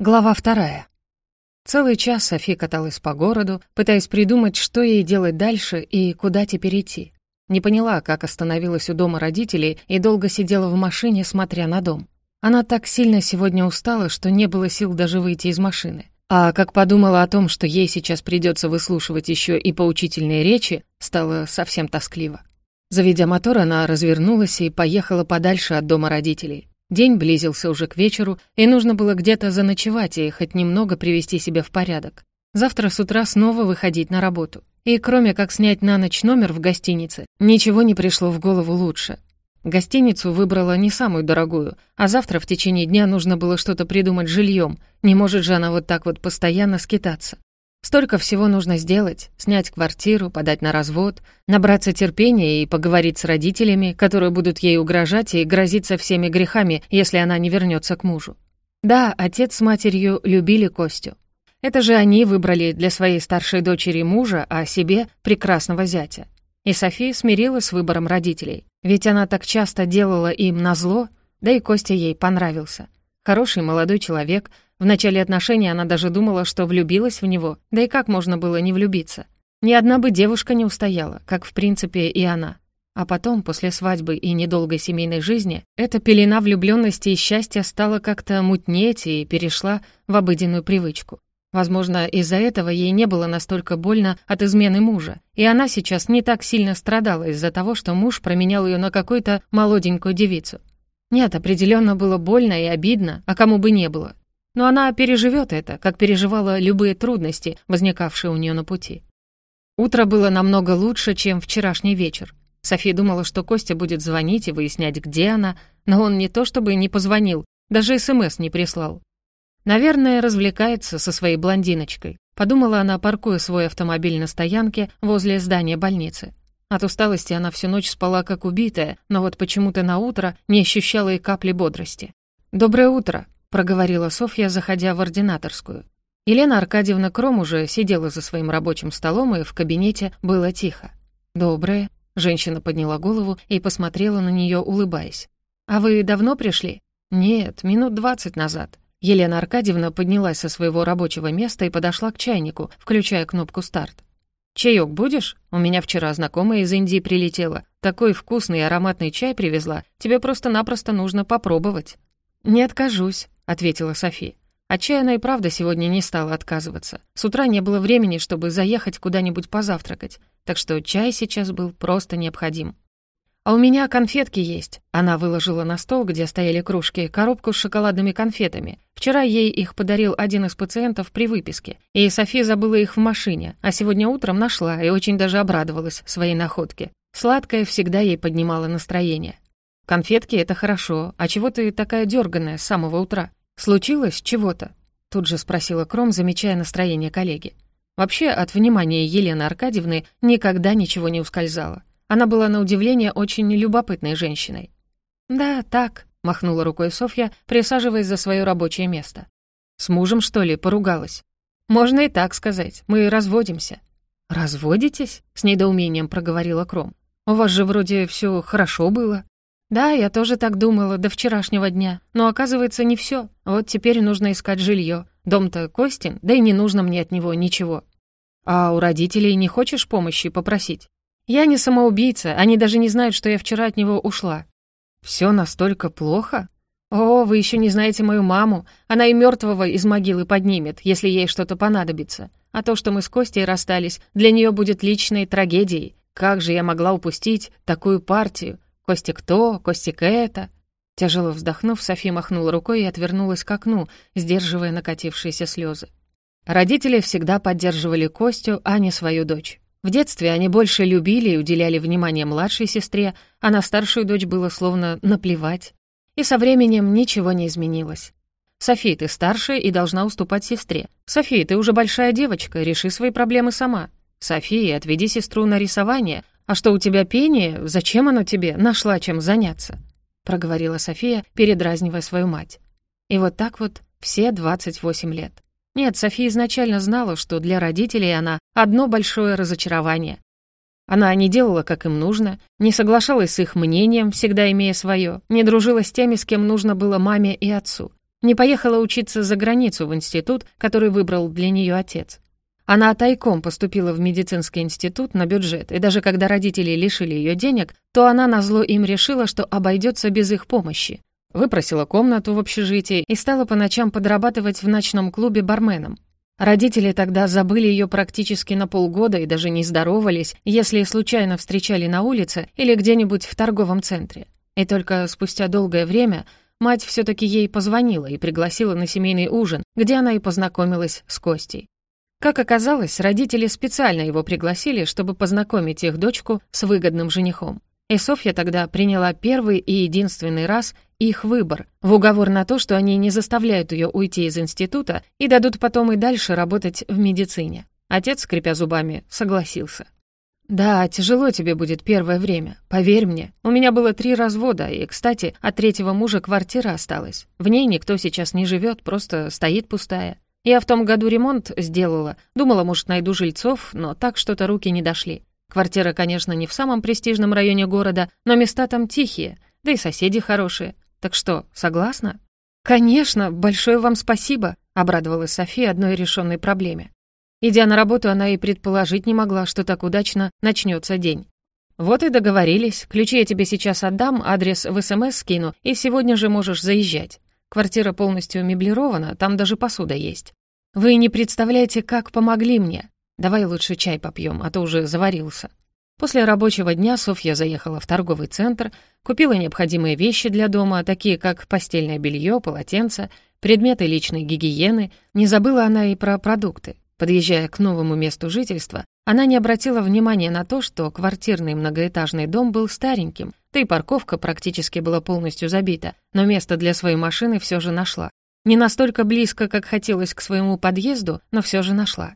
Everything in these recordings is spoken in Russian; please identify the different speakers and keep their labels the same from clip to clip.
Speaker 1: Глава вторая. Целый час Софи каталась по городу, пытаясь придумать, что ей делать дальше и куда теперь идти. Не поняла, как остановилась у дома родителей и долго сидела в машине, смотря на дом. Она так сильно сегодня устала, что не было сил даже выйти из машины. А как подумала о том, что ей сейчас придется выслушивать еще и поучительные речи, стало совсем тоскливо. Заведя мотор, она развернулась и поехала подальше от дома родителей. День близился уже к вечеру, и нужно было где-то заночевать и хоть немного привести себя в порядок. Завтра с утра снова выходить на работу. И кроме как снять на ночь номер в гостинице, ничего не пришло в голову лучше. Гостиницу выбрала не самую дорогую, а завтра в течение дня нужно было что-то придумать жильем. Не может же она вот так вот постоянно скитаться. Столько всего нужно сделать: снять квартиру, подать на развод, набраться терпения и поговорить с родителями, которые будут ей угрожать и грозиться всеми грехами, если она не вернется к мужу. Да, отец с матерью любили Костю. Это же они выбрали для своей старшей дочери мужа, а себе прекрасного зятя. И София смирилась с выбором родителей, ведь она так часто делала им назло, да и Костя ей понравился. Хороший молодой человек, в начале отношений она даже думала, что влюбилась в него, да и как можно было не влюбиться? Ни одна бы девушка не устояла, как в принципе и она. А потом, после свадьбы и недолгой семейной жизни, эта пелена влюбленности и счастья стала как-то мутнеть и перешла в обыденную привычку. Возможно, из-за этого ей не было настолько больно от измены мужа, и она сейчас не так сильно страдала из-за того, что муж променял ее на какую-то молоденькую девицу. Нет, определенно было больно и обидно, а кому бы не было. Но она переживет это, как переживала любые трудности, возникавшие у нее на пути. Утро было намного лучше, чем вчерашний вечер. София думала, что Костя будет звонить и выяснять, где она, но он не то чтобы не позвонил, даже СМС не прислал. Наверное, развлекается со своей блондиночкой. Подумала она, паркуя свой автомобиль на стоянке возле здания больницы. От усталости она всю ночь спала как убитая, но вот почему-то на утро не ощущала и капли бодрости. «Доброе утро», проговорила Софья, заходя в ординаторскую. Елена Аркадьевна Кром уже сидела за своим рабочим столом, и в кабинете было тихо. «Доброе», — женщина подняла голову и посмотрела на нее, улыбаясь. «А вы давно пришли?» «Нет, минут двадцать назад». Елена Аркадьевна поднялась со своего рабочего места и подошла к чайнику, включая кнопку «Старт». «Чаёк будешь? У меня вчера знакомая из Индии прилетела. Такой вкусный и ароматный чай привезла. Тебе просто-напросто нужно попробовать». «Не откажусь», ответила София. Отчаянно и правда сегодня не стала отказываться. С утра не было времени, чтобы заехать куда-нибудь позавтракать, так что чай сейчас был просто необходим. «А у меня конфетки есть». Она выложила на стол, где стояли кружки, коробку с шоколадными конфетами. Вчера ей их подарил один из пациентов при выписке, и София забыла их в машине, а сегодня утром нашла и очень даже обрадовалась своей находке. Сладкое всегда ей поднимало настроение. «Конфетки — это хорошо, а чего ты такая дерганая с самого утра?» «Случилось чего-то?» — тут же спросила Кром, замечая настроение коллеги. Вообще, от внимания Елены Аркадьевны никогда ничего не ускользало. Она была, на удивление, очень любопытной женщиной. «Да, так», — махнула рукой Софья, присаживаясь за свое рабочее место. «С мужем, что ли, поругалась?» «Можно и так сказать. Мы разводимся». «Разводитесь?» — с недоумением проговорила Кром. «У вас же вроде все хорошо было». «Да, я тоже так думала до вчерашнего дня. Но оказывается, не все. Вот теперь нужно искать жилье. Дом-то Костин, да и не нужно мне от него ничего». «А у родителей не хочешь помощи попросить?» «Я не самоубийца, они даже не знают, что я вчера от него ушла». «Все настолько плохо?» «О, вы еще не знаете мою маму. Она и мертвого из могилы поднимет, если ей что-то понадобится. А то, что мы с Костей расстались, для нее будет личной трагедией. Как же я могла упустить такую партию? Костик то, Костик это. Тяжело вздохнув, София махнула рукой и отвернулась к окну, сдерживая накатившиеся слезы. Родители всегда поддерживали Костю, а не свою дочь. В детстве они больше любили и уделяли внимание младшей сестре, а на старшую дочь было словно наплевать. И со временем ничего не изменилось. «София, ты старшая и должна уступать сестре. София, ты уже большая девочка, реши свои проблемы сама. София, отведи сестру на рисование, «А что у тебя пение? Зачем оно тебе? Нашла чем заняться?» — проговорила София, передразнивая свою мать. И вот так вот все 28 лет. Нет, София изначально знала, что для родителей она одно большое разочарование. Она не делала, как им нужно, не соглашалась с их мнением, всегда имея свое, не дружила с теми, с кем нужно было маме и отцу. Не поехала учиться за границу в институт, который выбрал для нее отец. Она тайком поступила в медицинский институт на бюджет, и даже когда родители лишили ее денег, то она назло им решила, что обойдется без их помощи. Выпросила комнату в общежитии и стала по ночам подрабатывать в ночном клубе барменом. Родители тогда забыли ее практически на полгода и даже не здоровались, если случайно встречали на улице или где-нибудь в торговом центре. И только спустя долгое время мать все таки ей позвонила и пригласила на семейный ужин, где она и познакомилась с Костей. Как оказалось, родители специально его пригласили, чтобы познакомить их дочку с выгодным женихом. И Софья тогда приняла первый и единственный раз их выбор, в уговор на то, что они не заставляют ее уйти из института и дадут потом и дальше работать в медицине. Отец, скрипя зубами, согласился. «Да, тяжело тебе будет первое время, поверь мне. У меня было три развода, и, кстати, от третьего мужа квартира осталась. В ней никто сейчас не живет, просто стоит пустая. Я в том году ремонт сделала, думала, может, найду жильцов, но так что-то руки не дошли. Квартира, конечно, не в самом престижном районе города, но места там тихие, да и соседи хорошие. Так что, согласна?» «Конечно, большое вам спасибо», — обрадовалась София одной решенной проблеме. Идя на работу, она и предположить не могла, что так удачно начнется день. «Вот и договорились. Ключи я тебе сейчас отдам, адрес в СМС скину, и сегодня же можешь заезжать. Квартира полностью меблирована, там даже посуда есть. Вы не представляете, как помогли мне. Давай лучше чай попьем, а то уже заварился». После рабочего дня Софья заехала в торговый центр, купила необходимые вещи для дома, такие как постельное белье, полотенца, предметы личной гигиены. Не забыла она и про продукты. Подъезжая к новому месту жительства, она не обратила внимания на то, что квартирный многоэтажный дом был стареньким, да и парковка практически была полностью забита, но место для своей машины все же нашла. Не настолько близко, как хотелось к своему подъезду, но все же нашла.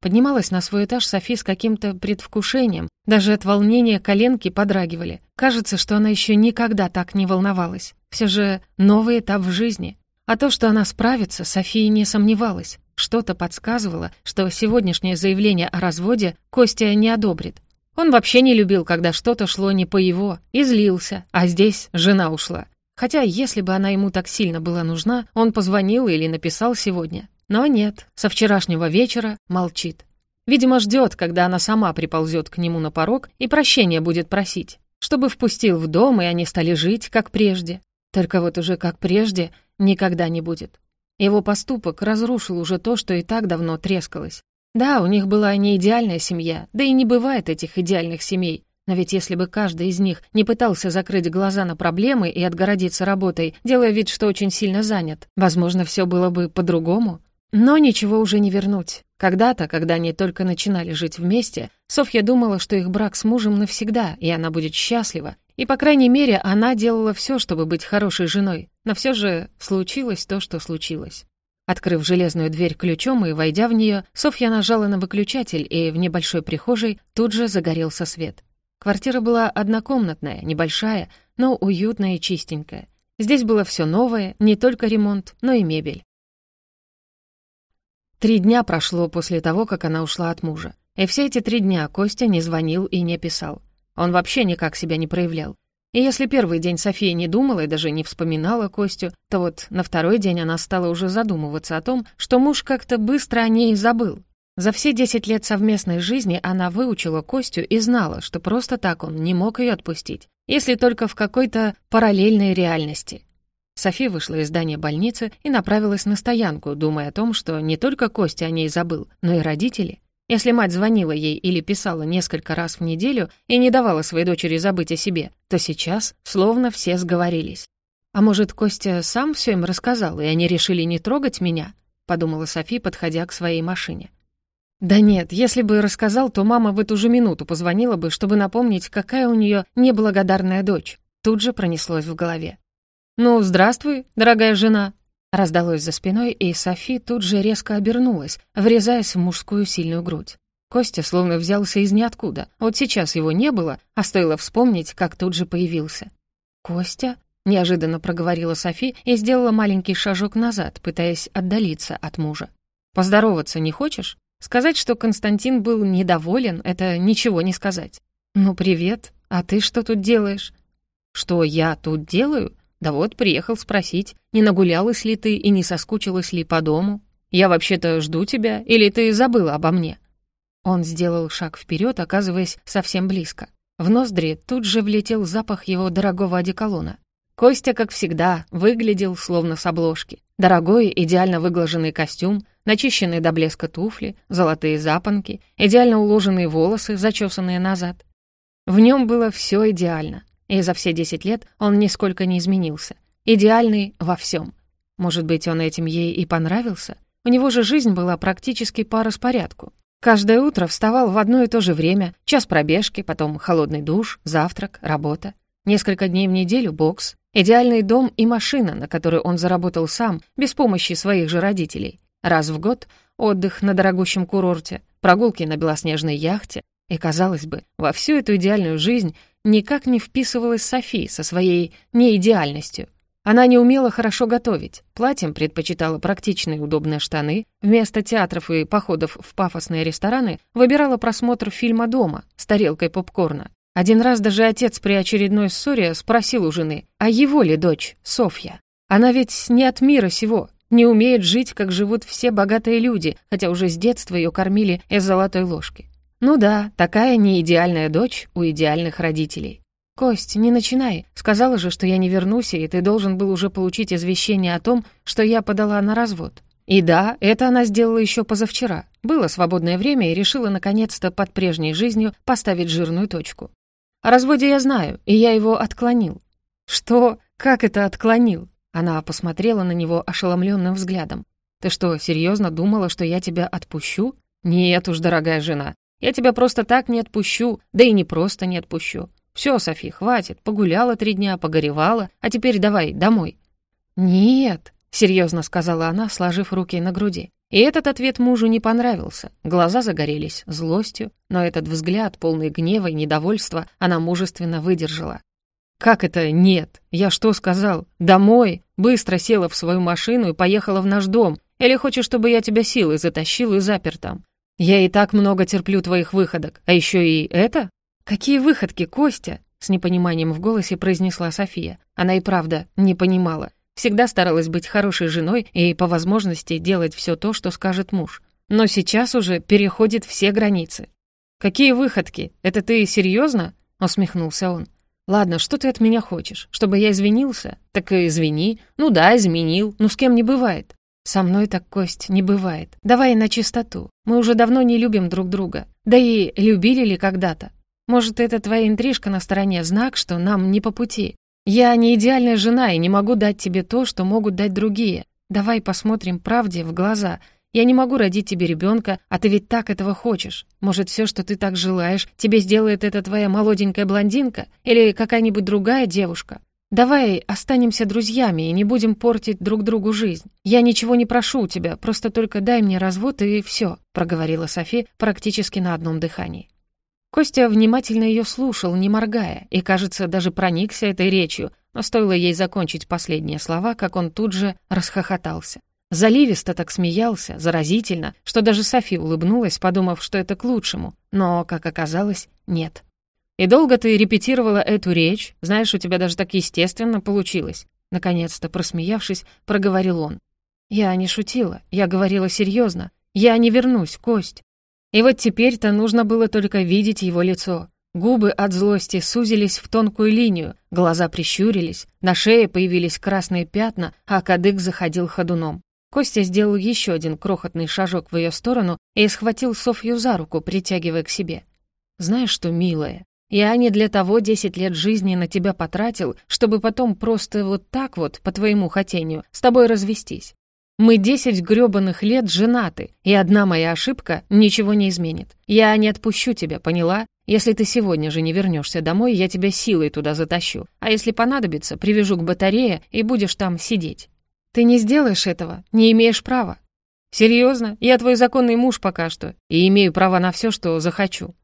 Speaker 1: Поднималась на свой этаж Софи с каким-то предвкушением. Даже от волнения коленки подрагивали. Кажется, что она еще никогда так не волновалась. Все же новый этап в жизни. А то, что она справится, София не сомневалась. Что-то подсказывало, что сегодняшнее заявление о разводе Костя не одобрит. Он вообще не любил, когда что-то шло не по его, и злился, а здесь жена ушла. Хотя, если бы она ему так сильно была нужна, он позвонил или написал сегодня. Но нет, со вчерашнего вечера молчит. Видимо, ждет, когда она сама приползет к нему на порог и прощения будет просить, чтобы впустил в дом, и они стали жить, как прежде. Только вот уже как прежде никогда не будет. Его поступок разрушил уже то, что и так давно трескалось. Да, у них была не идеальная семья, да и не бывает этих идеальных семей. Но ведь если бы каждый из них не пытался закрыть глаза на проблемы и отгородиться работой, делая вид, что очень сильно занят, возможно, все было бы по-другому. Но ничего уже не вернуть. Когда-то, когда они только начинали жить вместе, Софья думала, что их брак с мужем навсегда, и она будет счастлива. И, по крайней мере, она делала все, чтобы быть хорошей женой. Но все же случилось то, что случилось. Открыв железную дверь ключом и войдя в нее, Софья нажала на выключатель, и в небольшой прихожей тут же загорелся свет. Квартира была однокомнатная, небольшая, но уютная и чистенькая. Здесь было все новое, не только ремонт, но и мебель. Три дня прошло после того, как она ушла от мужа. И все эти три дня Костя не звонил и не писал. Он вообще никак себя не проявлял. И если первый день София не думала и даже не вспоминала Костю, то вот на второй день она стала уже задумываться о том, что муж как-то быстро о ней забыл. За все десять лет совместной жизни она выучила Костю и знала, что просто так он не мог ее отпустить, если только в какой-то параллельной реальности. София вышла из здания больницы и направилась на стоянку, думая о том, что не только Костя о ней забыл, но и родители. Если мать звонила ей или писала несколько раз в неделю и не давала своей дочери забыть о себе, то сейчас словно все сговорились. «А может, Костя сам все им рассказал, и они решили не трогать меня?» — подумала София, подходя к своей машине. «Да нет, если бы рассказал, то мама в эту же минуту позвонила бы, чтобы напомнить, какая у нее неблагодарная дочь». Тут же пронеслось в голове. «Ну, здравствуй, дорогая жена!» Раздалось за спиной, и Софи тут же резко обернулась, врезаясь в мужскую сильную грудь. Костя словно взялся из ниоткуда. Вот сейчас его не было, а стоило вспомнить, как тут же появился. «Костя?» — неожиданно проговорила Софи и сделала маленький шажок назад, пытаясь отдалиться от мужа. «Поздороваться не хочешь? Сказать, что Константин был недоволен, это ничего не сказать». «Ну, привет. А ты что тут делаешь?» «Что я тут делаю?» Да вот, приехал спросить, не нагулялась ли ты и не соскучилась ли по дому. Я вообще-то жду тебя, или ты забыла обо мне?» Он сделал шаг вперед, оказываясь совсем близко. В ноздри тут же влетел запах его дорогого одеколона. Костя, как всегда, выглядел словно с обложки. Дорогой, идеально выглаженный костюм, начищенные до блеска туфли, золотые запонки, идеально уложенные волосы, зачесанные назад. В нем было все идеально, и за все десять лет он нисколько не изменился. Идеальный во всем. Может быть, он этим ей и понравился? У него же жизнь была практически по распорядку. Каждое утро вставал в одно и то же время, час пробежки, потом холодный душ, завтрак, работа. Несколько дней в неделю бокс, идеальный дом и машина, на которую он заработал сам, без помощи своих же родителей. Раз в год отдых на дорогущем курорте, прогулки на белоснежной яхте. И, казалось бы, во всю эту идеальную жизнь никак не вписывалась Софи со своей неидеальностью. Она не умела хорошо готовить, платьем предпочитала практичные удобные штаны, вместо театров и походов в пафосные рестораны выбирала просмотр фильма дома с тарелкой попкорна. Один раз даже отец при очередной ссоре спросил у жены, а его ли дочь, Софья? Она ведь не от мира сего, не умеет жить, как живут все богатые люди, хотя уже с детства ее кормили из золотой ложки. Ну да, такая неидеальная дочь у идеальных родителей. «Кость, не начинай. Сказала же, что я не вернусь, и ты должен был уже получить извещение о том, что я подала на развод. И да, это она сделала еще позавчера. Было свободное время и решила наконец-то под прежней жизнью поставить жирную точку. О разводе я знаю, и я его отклонил». «Что? Как это отклонил?» Она посмотрела на него ошеломленным взглядом. «Ты что, серьезно думала, что я тебя отпущу?» «Нет уж, дорогая жена, я тебя просто так не отпущу, да и не просто не отпущу. Все, Софи, хватит, погуляла три дня, погоревала, а теперь давай домой». «Нет», — серьезно сказала она, сложив руки на груди. И этот ответ мужу не понравился. Глаза загорелись злостью, но этот взгляд, полный гнева и недовольства, она мужественно выдержала. «Как это нет? Я что сказал? Домой!» Быстро села в свою машину и поехала в наш дом. Или хочешь, чтобы я тебя силой затащил и запер там? Я и так много терплю твоих выходок, а еще и это? Какие выходки, Костя? С непониманием в голосе произнесла София. Она и правда не понимала. Всегда старалась быть хорошей женой и, по возможности, делать все то, что скажет муж. Но сейчас уже переходит все границы. «Какие выходки? Это ты серьезно? усмехнулся он. «Ладно, что ты от меня хочешь? Чтобы я извинился? Так и извини. Ну да, изменил. Ну с кем не бывает. Со мной так, Кость, не бывает. Давай на чистоту. Мы уже давно не любим друг друга. Да и любили ли когда-то? Может, это твоя интрижка на стороне знак, что нам не по пути? Я не идеальная жена и не могу дать тебе то, что могут дать другие. Давай посмотрим правде в глаза. Я не могу родить тебе ребенка, а ты ведь так этого хочешь. Может, все, что ты так желаешь, тебе сделает эта твоя молоденькая блондинка или какая-нибудь другая девушка. Давай останемся друзьями и не будем портить друг другу жизнь. Я ничего не прошу у тебя, просто только дай мне развод и все», проговорила Софи практически на одном дыхании. Костя внимательно ее слушал, не моргая, и, кажется, даже проникся этой речью, но стоило ей закончить последние слова, как он тут же расхохотался. Заливисто так смеялся, заразительно, что даже Софи улыбнулась, подумав, что это к лучшему, но, как оказалось, нет. «И долго ты репетировала эту речь? Знаешь, у тебя даже так естественно получилось». Наконец-то, просмеявшись, проговорил он. «Я не шутила, я говорила серьезно. Я не вернусь, Кость. И вот теперь-то нужно было только видеть его лицо. Губы от злости сузились в тонкую линию, глаза прищурились, на шее появились красные пятна, а кадык заходил ходуном. Костя сделал еще один крохотный шажок в ее сторону и схватил Софью за руку, притягивая к себе. «Знаешь что, милая, я не для того десять лет жизни на тебя потратил, чтобы потом просто вот так вот, по твоему хотению, с тобой развестись. Мы десять грёбаных лет женаты, и одна моя ошибка ничего не изменит. Я не отпущу тебя, поняла? Если ты сегодня же не вернешься домой, я тебя силой туда затащу. А если понадобится, привяжу к батарее и будешь там сидеть. Ты не сделаешь этого, не имеешь права. Серьезно, я твой законный муж пока что и имею право на все, что захочу.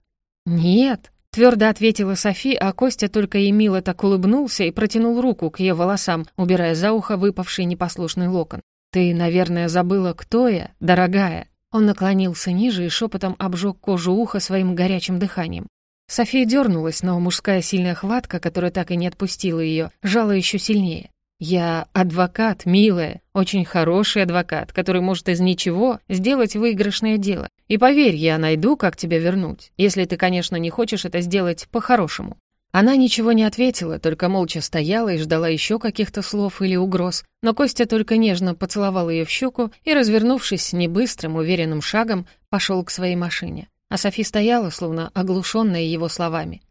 Speaker 1: Нет, Твердо ответила Софи, а Костя только и мило так улыбнулся и протянул руку к ее волосам, убирая за ухо выпавший непослушный локон. «Ты, наверное, забыла, кто я, дорогая?» Он наклонился ниже и шепотом обжег кожу уха своим горячим дыханием. София дернулась, но мужская сильная хватка, которая так и не отпустила ее, жала еще сильнее. «Я адвокат, милая, очень хороший адвокат, который может из ничего сделать выигрышное дело. И поверь, я найду, как тебя вернуть, если ты, конечно, не хочешь это сделать по-хорошему». Она ничего не ответила, только молча стояла и ждала еще каких-то слов или угроз, но Костя только нежно поцеловал ее в щеку и, развернувшись небыстрым, уверенным шагом, пошел к своей машине. А Софи стояла, словно оглушенная его словами.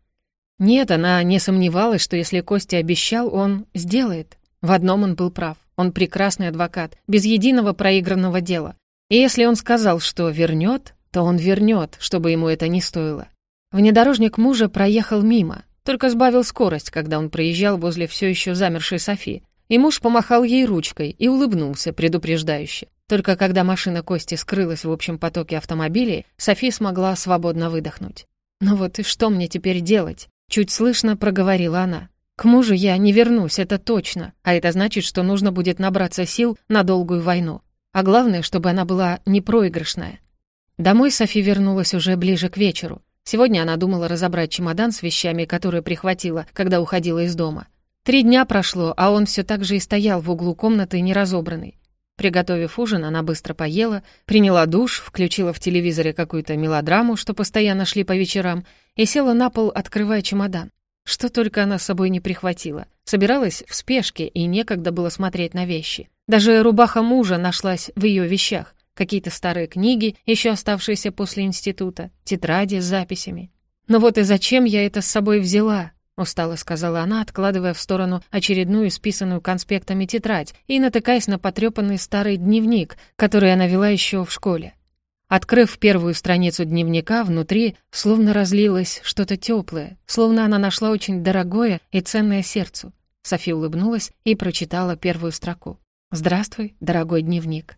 Speaker 1: Нет, она не сомневалась, что если Костя обещал, он сделает. В одном он был прав. Он прекрасный адвокат, без единого проигранного дела. И если он сказал, что вернет, то он вернет, чтобы ему это не стоило. Внедорожник мужа проехал мимо, только сбавил скорость, когда он проезжал возле все еще замершей Софи. И муж помахал ей ручкой и улыбнулся предупреждающе. Только когда машина Кости скрылась в общем потоке автомобилей, Софи смогла свободно выдохнуть. «Ну вот и что мне теперь делать?» Чуть слышно проговорила она. К мужу я не вернусь, это точно, а это значит, что нужно будет набраться сил на долгую войну. А главное, чтобы она была непроигрышная. Домой Софи вернулась уже ближе к вечеру. Сегодня она думала разобрать чемодан с вещами, которые прихватила, когда уходила из дома. Три дня прошло, а он все так же и стоял в углу комнаты неразобранный. Приготовив ужин, она быстро поела, приняла душ, включила в телевизоре какую-то мелодраму, что постоянно шли по вечерам, и села на пол, открывая чемодан. Что только она с собой не прихватила. Собиралась в спешке, и некогда было смотреть на вещи. Даже рубаха мужа нашлась в ее вещах. Какие-то старые книги, еще оставшиеся после института, тетради с записями. «Ну вот и зачем я это с собой взяла?» устало сказала она, откладывая в сторону очередную исписанную конспектами тетрадь и натыкаясь на потрепанный старый дневник, который она вела еще в школе. Открыв первую страницу дневника, внутри словно разлилось что-то теплое, словно она нашла очень дорогое и ценное сердцу. Софи улыбнулась и прочитала первую строку. «Здравствуй, дорогой дневник.